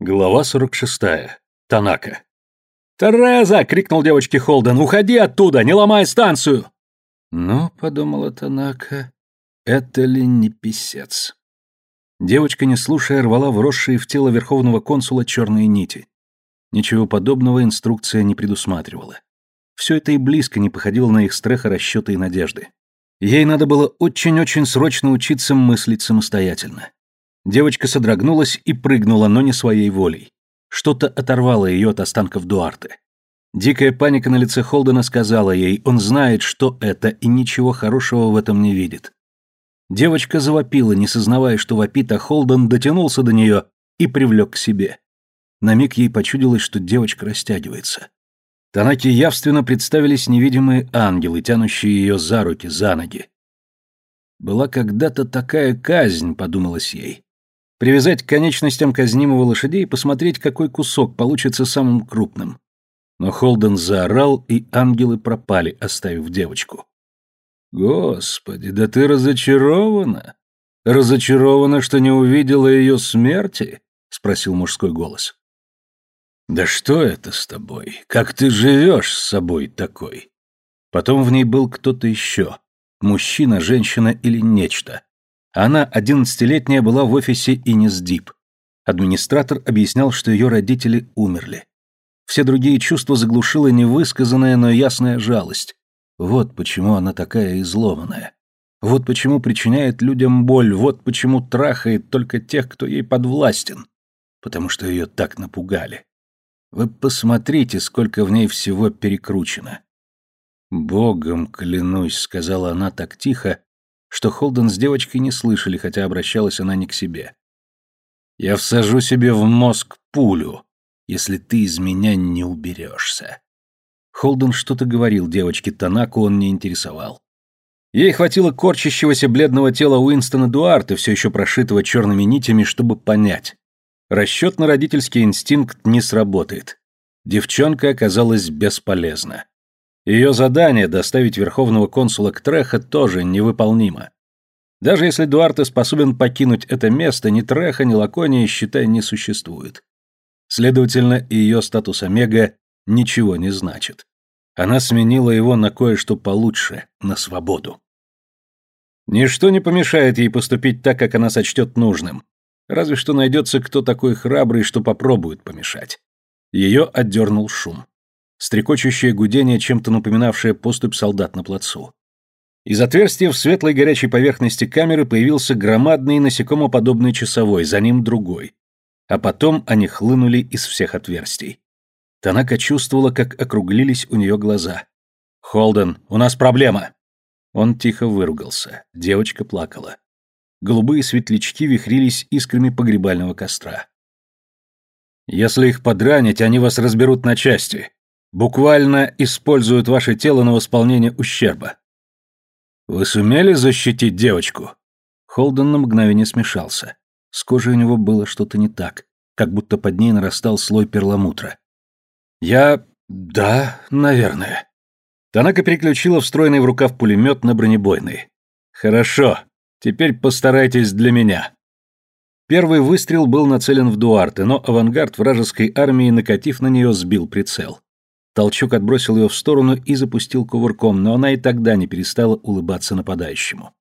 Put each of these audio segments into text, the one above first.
Глава 46. Танака. «Тереза!» — крикнул девочке Холден. «Уходи оттуда! Не ломай станцию!» «Ну, — подумала Танака, — это ли не писец?» Девочка, не слушая, рвала вросшие в тело верховного консула черные нити. Ничего подобного инструкция не предусматривала. Все это и близко не походило на их страха, расчеты и надежды. Ей надо было очень-очень срочно учиться мыслить самостоятельно. Девочка содрогнулась и прыгнула, но не своей волей. Что-то оторвало ее от останков Дуарте. Дикая паника на лице Холдена сказала ей, он знает, что это, и ничего хорошего в этом не видит. Девочка завопила, не сознавая, что вопит, а Холден дотянулся до нее и привлек к себе. На миг ей почудилось, что девочка растягивается. Танаки явственно представились невидимые ангелы, тянущие ее за руки, за ноги. «Была когда-то такая казнь», — подумалось ей привязать к конечностям казнимого лошадей и посмотреть, какой кусок получится самым крупным. Но Холден заорал, и ангелы пропали, оставив девочку. «Господи, да ты разочарована? Разочарована, что не увидела ее смерти?» — спросил мужской голос. «Да что это с тобой? Как ты живешь с собой такой?» Потом в ней был кто-то еще. Мужчина, женщина или нечто. Она, одиннадцатилетняя, была в офисе Инис Дип. Администратор объяснял, что ее родители умерли. Все другие чувства заглушила невысказанная, но ясная жалость. Вот почему она такая изломанная. Вот почему причиняет людям боль, вот почему трахает только тех, кто ей подвластен. Потому что ее так напугали. Вы посмотрите, сколько в ней всего перекручено. «Богом клянусь», — сказала она так тихо, что Холден с девочкой не слышали, хотя обращалась она не к себе. «Я всажу себе в мозг пулю, если ты из меня не уберешься». Холден что-то говорил девочке, Танаку он не интересовал. Ей хватило корчащегося бледного тела Уинстона Дуарта, все еще прошитого черными нитями, чтобы понять. Расчет на родительский инстинкт не сработает. Девчонка оказалась бесполезна. Ее задание доставить верховного консула к Треха тоже невыполнимо. Даже если Дуарте способен покинуть это место, ни Треха, ни Лакония, считай, не существует. Следовательно, и ее статус Омега ничего не значит. Она сменила его на кое-что получше, на свободу. Ничто не помешает ей поступить так, как она сочтет нужным. Разве что найдется кто такой храбрый, что попробует помешать. Ее отдернул шум стрекочущее гудение, чем-то напоминавшее поступь солдат на плацу. Из отверстия в светлой горячей поверхности камеры появился громадный насекомоподобный часовой, за ним другой. А потом они хлынули из всех отверстий. Танака чувствовала, как округлились у нее глаза. «Холден, у нас проблема!» Он тихо выругался. Девочка плакала. Голубые светлячки вихрились искрами погребального костра. «Если их подранить, они вас разберут на части. Буквально используют ваше тело на восполнение ущерба. Вы сумели защитить девочку? Холден на мгновение смешался. С кожей у него было что-то не так, как будто под ней нарастал слой перламутра. Я... да, наверное. Танака переключила встроенный в рукав пулемет на бронебойный. Хорошо, теперь постарайтесь для меня. Первый выстрел был нацелен в Дуарте, но авангард вражеской армии, накатив на нее, сбил прицел. Толчок отбросил ее в сторону и запустил кувырком, но она и тогда не перестала улыбаться нападающему.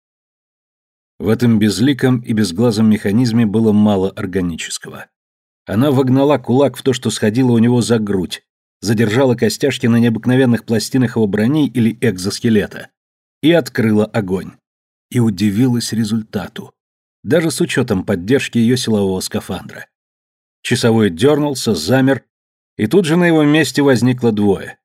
В этом безликом и безглазом механизме было мало органического. Она вогнала кулак в то, что сходило у него за грудь, задержала костяшки на необыкновенных пластинах его брони или экзоскелета и открыла огонь. И удивилась результату, даже с учетом поддержки ее силового скафандра. Часовой дернулся, замер и тут же на его месте возникло двое.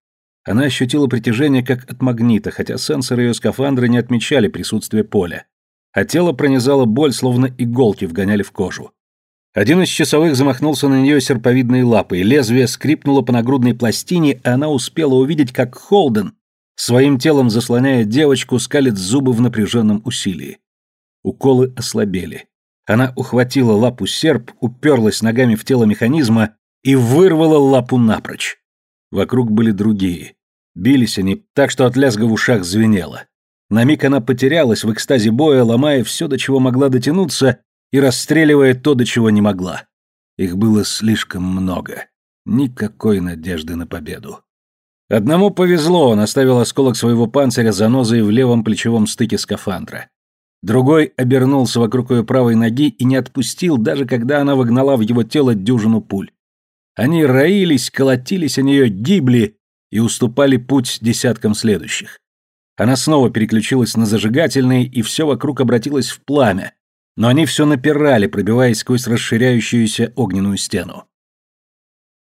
Она ощутила притяжение как от магнита, хотя сенсоры ее скафандра не отмечали присутствие поля. А тело пронизало боль, словно иголки вгоняли в кожу. Один из часовых замахнулся на нее серповидной лапой, лезвие скрипнуло по нагрудной пластине, и она успела увидеть, как Холден, своим телом заслоняя девочку, скалит зубы в напряженном усилии. Уколы ослабели. Она ухватила лапу серп, уперлась ногами в тело механизма и вырвала лапу напрочь. Вокруг были другие. Бились они так, что от лязга в ушах звенело. На миг она потерялась в экстазе боя, ломая все, до чего могла дотянуться, и расстреливая то, до чего не могла. Их было слишком много. Никакой надежды на победу. Одному повезло, он оставил осколок своего панциря за нозой в левом плечевом стыке скафандра. Другой обернулся вокруг ее правой ноги и не отпустил, даже когда она выгнала в его тело дюжину пуль. Они роились, колотились о нее, гибли и уступали путь десяткам следующих. Она снова переключилась на зажигательные, и все вокруг обратилось в пламя, но они все напирали, пробиваясь сквозь расширяющуюся огненную стену.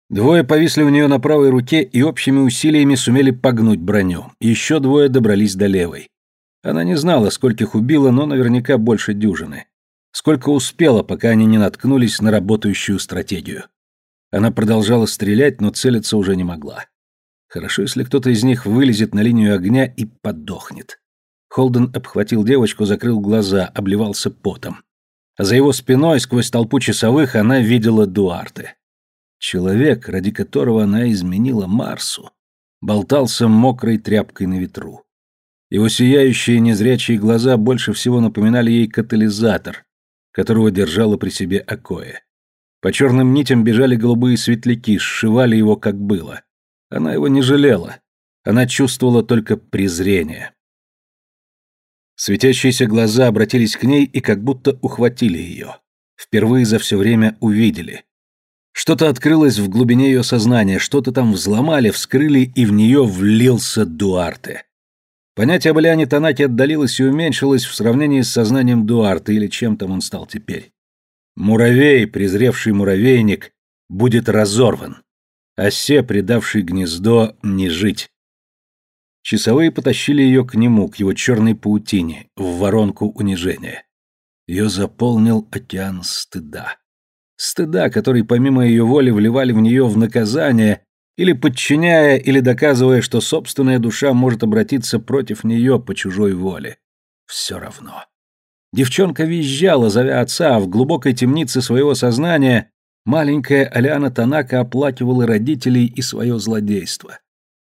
Двое повисли у нее на правой руке и общими усилиями сумели погнуть броню. Еще двое добрались до левой. Она не знала, скольких убила, но наверняка больше дюжины. Сколько успела, пока они не наткнулись на работающую стратегию. Она продолжала стрелять, но целиться уже не могла. Хорошо, если кто-то из них вылезет на линию огня и подохнет. Холден обхватил девочку, закрыл глаза, обливался потом. А за его спиной, сквозь толпу часовых, она видела Дуарте. Человек, ради которого она изменила Марсу, болтался мокрой тряпкой на ветру. Его сияющие незрячие глаза больше всего напоминали ей катализатор, которого держала при себе Акоя. По черным нитям бежали голубые светляки, сшивали его как было. Она его не жалела. Она чувствовала только презрение. Светящиеся глаза обратились к ней и как будто ухватили ее. Впервые за все время увидели. Что-то открылось в глубине ее сознания, что-то там взломали, вскрыли, и в нее влился Дуарте. Понятие об Элиане Танаке отдалилось и уменьшилось в сравнении с сознанием Дуарте или чем там он стал теперь. Муравей, презревший муравейник, будет разорван. Осе, предавший гнездо, не жить. Часовые потащили ее к нему, к его черной паутине, в воронку унижения. Ее заполнил океан стыда. Стыда, который помимо ее воли вливали в нее в наказание, или подчиняя, или доказывая, что собственная душа может обратиться против нее по чужой воле. Все равно. Девчонка визжала, зовя отца, а в глубокой темнице своего сознания маленькая Аляна Танака оплакивала родителей и свое злодейство.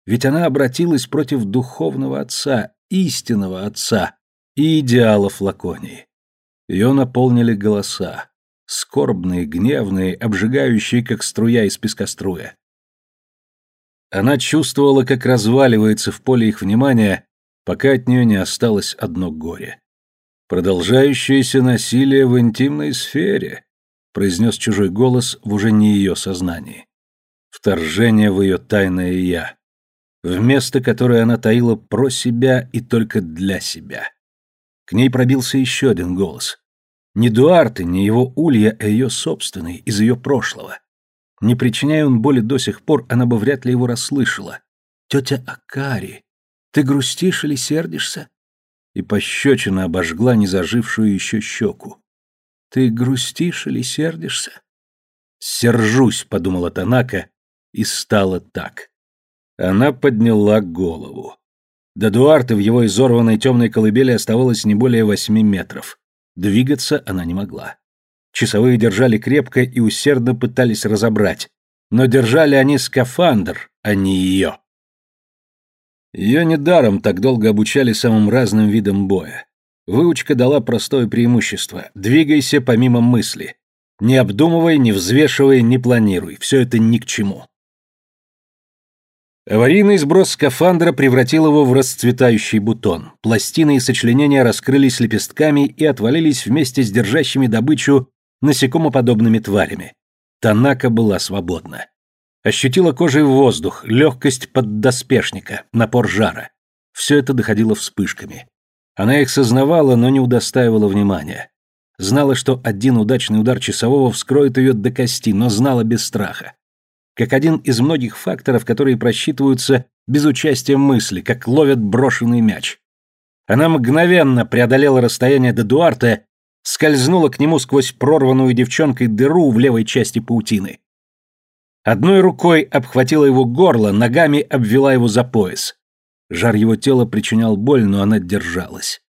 Ведь она обратилась против духовного отца, истинного отца и идеалов Лаконии. Ее наполнили голоса скорбные, гневные, обжигающие, как струя из пескоструя. Она чувствовала, как разваливается в поле их внимания, пока от нее не осталось одно горе. «Продолжающееся насилие в интимной сфере», — произнес чужой голос в уже не ее сознании. Вторжение в ее тайное «я», в место, которое она таила про себя и только для себя. К ней пробился еще один голос. Не Дуарте, не его улья, а ее собственный, из ее прошлого. Не причиняя он боли до сих пор, она бы вряд ли его расслышала. «Тетя Акари, ты грустишь или сердишься?» И пощечина обожгла незажившую еще щеку. «Ты грустишь или сердишься?» «Сержусь», — подумала Танака, и стало так. Она подняла голову. До Дуарта в его изорванной темной колыбели оставалось не более восьми метров. Двигаться она не могла. Часовые держали крепко и усердно пытались разобрать, но держали они скафандр, а не ее. Ее недаром так долго обучали самым разным видам боя. Выучка дала простое преимущество – двигайся помимо мысли. Не обдумывай, не взвешивай, не планируй, все это ни к чему. Аварийный сброс скафандра превратил его в расцветающий бутон. Пластины и сочленения раскрылись лепестками и отвалились вместе с держащими добычу насекомоподобными тварями. Танака была свободна. Ощутила кожей воздух, легкость поддоспешника, напор жара. Все это доходило вспышками. Она их сознавала, но не удостаивала внимания. Знала, что один удачный удар часового вскроет ее до кости, но знала без страха как один из многих факторов, которые просчитываются без участия мысли, как ловят брошенный мяч. Она мгновенно преодолела расстояние до Дуарте, скользнула к нему сквозь прорванную девчонкой дыру в левой части паутины. Одной рукой обхватила его горло, ногами обвела его за пояс. Жар его тела причинял боль, но она держалась.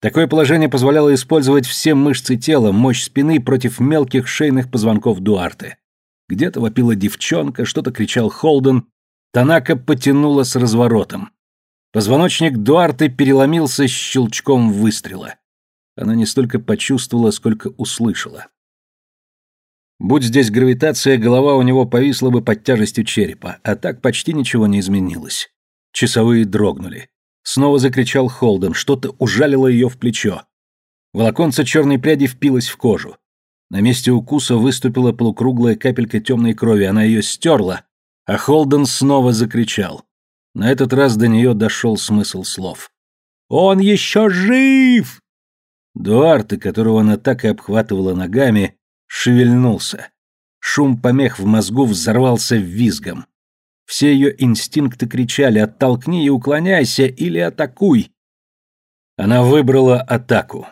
Такое положение позволяло использовать все мышцы тела, мощь спины против мелких шейных позвонков Дуарте. Где-то вопила девчонка, что-то кричал Холден. Танака потянула с разворотом. Позвоночник Дуарты переломился щелчком выстрела. Она не столько почувствовала, сколько услышала. Будь здесь гравитация, голова у него повисла бы под тяжестью черепа, а так почти ничего не изменилось. Часовые дрогнули. Снова закричал Холден, что-то ужалило ее в плечо. Волоконце черной пряди впилось в кожу. На месте укуса выступила полукруглая капелька темной крови, она ее стерла, а Холден снова закричал. На этот раз до нее дошел смысл слов. «Он еще жив!» Дуарте, которого она так и обхватывала ногами, шевельнулся. Шум помех в мозгу взорвался визгом. Все ее инстинкты кричали «Оттолкни и уклоняйся» или «Атакуй». Она выбрала атаку.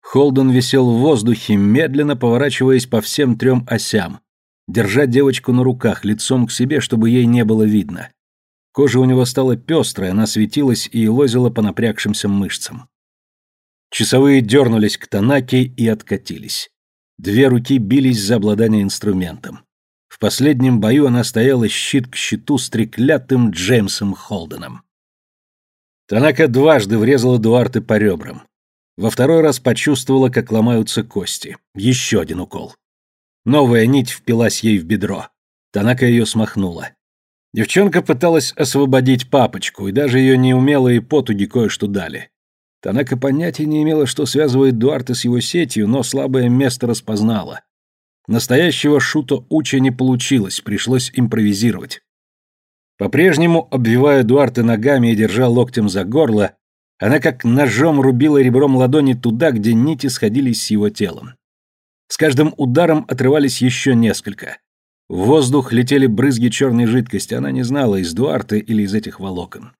Холден висел в воздухе, медленно поворачиваясь по всем трем осям, держа девочку на руках, лицом к себе, чтобы ей не было видно. Кожа у него стала пестрой, она светилась и лозила по напрягшимся мышцам. Часовые дернулись к Танаке и откатились. Две руки бились за обладание инструментом. В последнем бою она стояла щит к щиту с треклятым Джеймсом Холденом. Танака дважды врезала Дуарте по ребрам. Во второй раз почувствовала, как ломаются кости. Еще один укол. Новая нить впилась ей в бедро. Танака ее смахнула. Девчонка пыталась освободить папочку, и даже ее неумелые потуги кое-что дали. Танака понятия не имела, что связывает Дуарта с его сетью, но слабое место распознала. Настоящего шута Уча не получилось, пришлось импровизировать. По-прежнему, обвивая Дуарта ногами и держа локтем за горло, она как ножом рубила ребром ладони туда, где нити сходились с его телом. С каждым ударом отрывались еще несколько. В воздух летели брызги черной жидкости, она не знала, из Дуарта или из этих волокон.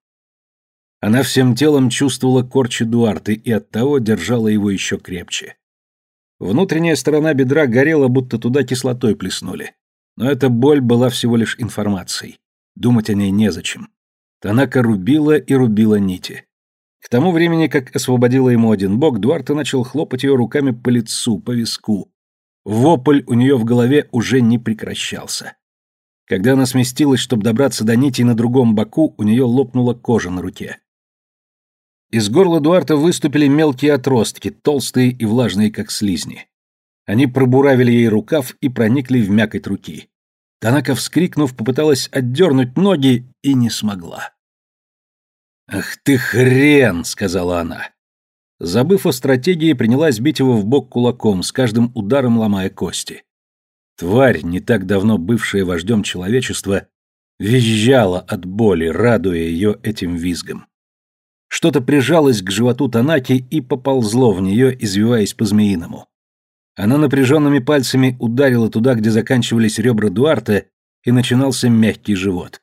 Она всем телом чувствовала корчи Дуарты и оттого держала его еще крепче. Внутренняя сторона бедра горела, будто туда кислотой плеснули. Но эта боль была всего лишь информацией. Думать о ней незачем. Танака рубила и рубила нити. К тому времени, как освободила ему один бок, Дуарта начал хлопать ее руками по лицу, по виску. Вопль у нее в голове уже не прекращался. Когда она сместилась, чтобы добраться до нити на другом боку, у нее лопнула кожа на руке. Из горла Дуарта выступили мелкие отростки, толстые и влажные, как слизни. Они пробуравили ей рукав и проникли в мякоть руки. Танака, вскрикнув, попыталась отдернуть ноги и не смогла. «Ах ты хрен!» — сказала она. Забыв о стратегии, принялась бить его в бок кулаком, с каждым ударом ломая кости. Тварь, не так давно бывшая вождем человечества, визжала от боли, радуя ее этим визгом. Что-то прижалось к животу Танаки и поползло в нее, извиваясь по-змеиному. Она напряженными пальцами ударила туда, где заканчивались ребра Дуарта, и начинался мягкий живот.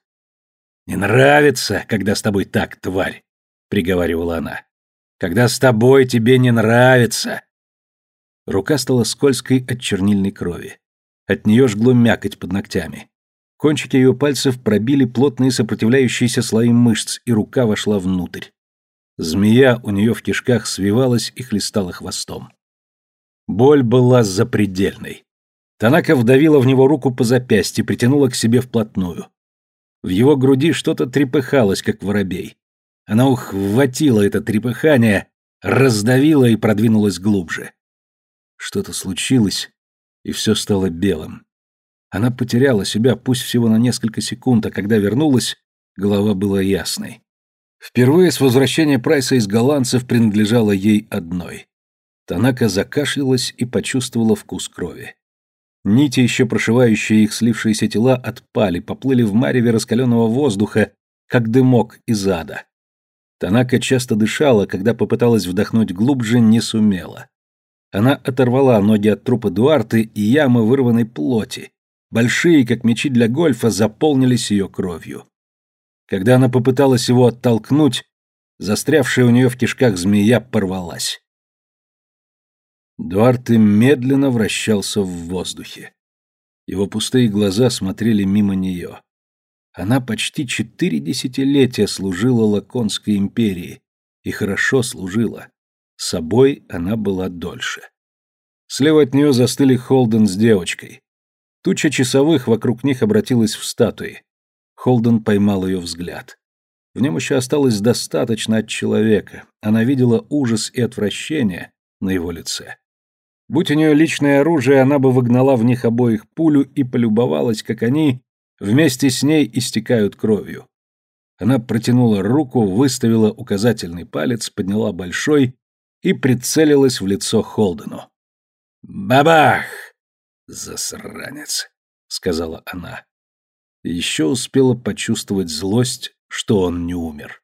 «Не нравится, когда с тобой так, тварь», — приговаривала она. «Когда с тобой тебе не нравится». Рука стала скользкой от чернильной крови. От нее жгло мякоть под ногтями. Кончики ее пальцев пробили плотные сопротивляющиеся слои мышц, и рука вошла внутрь. Змея у нее в кишках свивалась и хлестала хвостом. Боль была запредельной. Танака вдавила в него руку по запястью, притянула к себе вплотную. В его груди что-то трепыхалось, как воробей. Она ухватила это трепыхание, раздавила и продвинулась глубже. Что-то случилось, и все стало белым. Она потеряла себя, пусть всего на несколько секунд, а когда вернулась, голова была ясной. Впервые с возвращения Прайса из голландцев принадлежала ей одной. Танака закашлялась и почувствовала вкус крови. Нити, еще прошивающие их слившиеся тела, отпали, поплыли в мареве раскаленного воздуха, как дымок из ада. Танака часто дышала, когда попыталась вдохнуть глубже, не сумела. Она оторвала ноги от трупа Дуарты и ямы вырванной плоти. Большие, как мечи для гольфа, заполнились ее кровью. Когда она попыталась его оттолкнуть, застрявшая у нее в кишках змея порвалась. Дуарте медленно вращался в воздухе. Его пустые глаза смотрели мимо нее. Она почти четыре десятилетия служила Лаконской империи. И хорошо служила. Собой она была дольше. Слева от нее застыли Холден с девочкой. Туча часовых вокруг них обратилась в статуи. Холден поймал ее взгляд. В нем еще осталось достаточно от человека. Она видела ужас и отвращение на его лице. Будь у нее личное оружие, она бы выгнала в них обоих пулю и полюбовалась, как они вместе с ней истекают кровью. Она протянула руку, выставила указательный палец, подняла большой и прицелилась в лицо Холдену. «Бабах!» «Засранец», — сказала она. Еще успела почувствовать злость, что он не умер.